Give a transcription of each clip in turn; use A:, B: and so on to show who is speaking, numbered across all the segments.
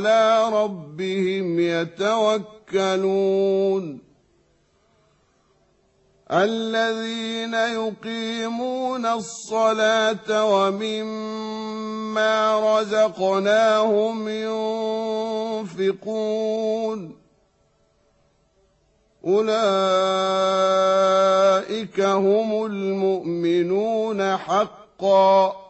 A: وعلى ربهم يتوكلون. الذين يقيمون الصلاة ومما رزقناهم ينفقون. أولئك هم المؤمنون حقا.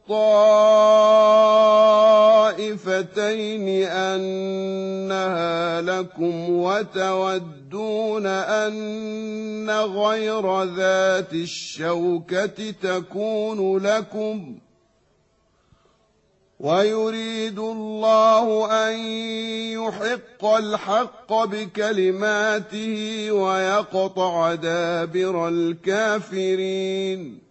A: الطائفتين أنها لكم وتودون أن غير ذات الشوكة تكون لكم ويريد الله أن يحق الحق بكلماته ويقطع دابر الكافرين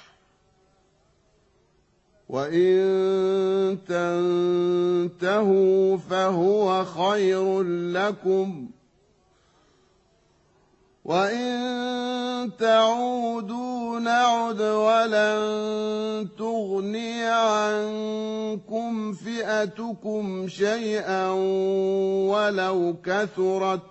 A: وإن تنتهوا فهو خير لكم ۖ وإن تعودوا نعد ولن تغني عنكم فئتكم شيئا ولو كثرت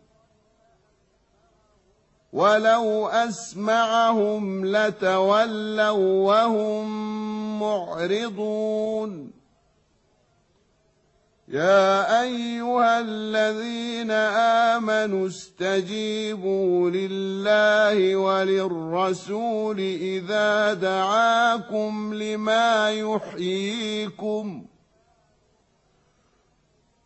A: ولو اسمعهم لتولوا وهم معرضون يا ايها الذين امنوا استجيبوا لله وللرسول اذا دعاكم لما يحييكم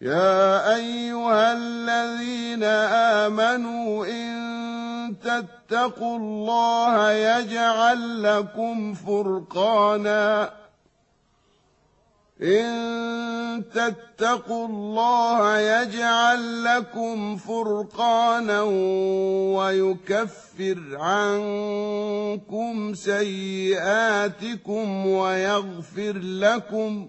A: يا أيها الذين آمنوا إن تتقوا الله يجعل لكم فرقانا. إن تتقوا الله يجعل لكم فرقانا ويكفر عنكم سيئاتكم ويغفر لكم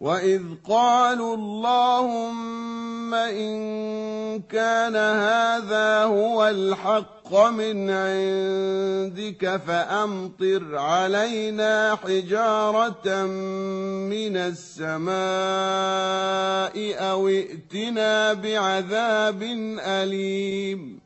A: واذ قالوا اللهم ان كان هذا هو الحق من عندك فامطر علينا حجاره من السماء أو ائتنا بعذاب اليم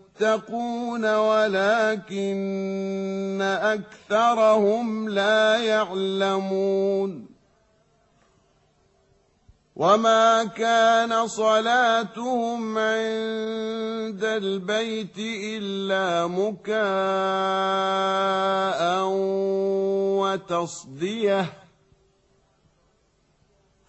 A: يتقون ولكن أكثرهم لا يعلمون. وما كان صلاتهم عند البيت إلا مكاء وتصدية.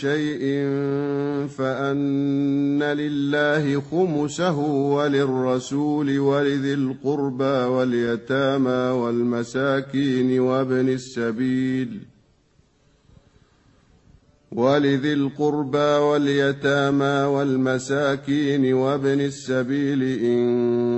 A: شيء فأن لله خمسه وللرسول ولذي القربى واليتامى والمساكين وابن السبيل ۖ ولذي القربى واليتامى والمساكين وابن السبيل إن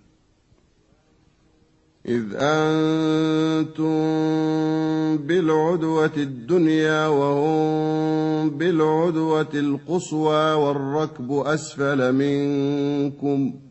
A: إذ أنتم بالعدوة الدنيا وهم بالعدوة القصوى والركب أسفل منكم ۖ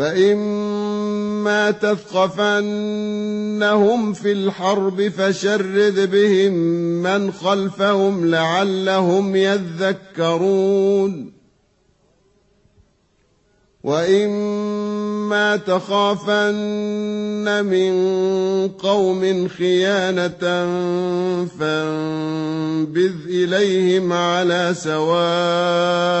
A: فاما تثقفنهم في الحرب فشرد بهم من خلفهم لعلهم يذكرون واما تخافن من قوم خيانه فانبذ اليهم على سواء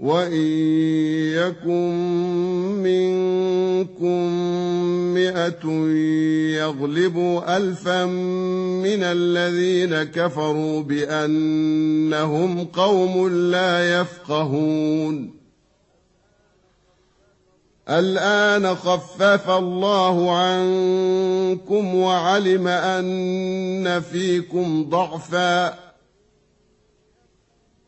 A: وان يكن منكم مئه يغلبوا الفا من الذين كفروا بانهم قوم لا يفقهون الان خفف الله عنكم وعلم ان فيكم ضعفا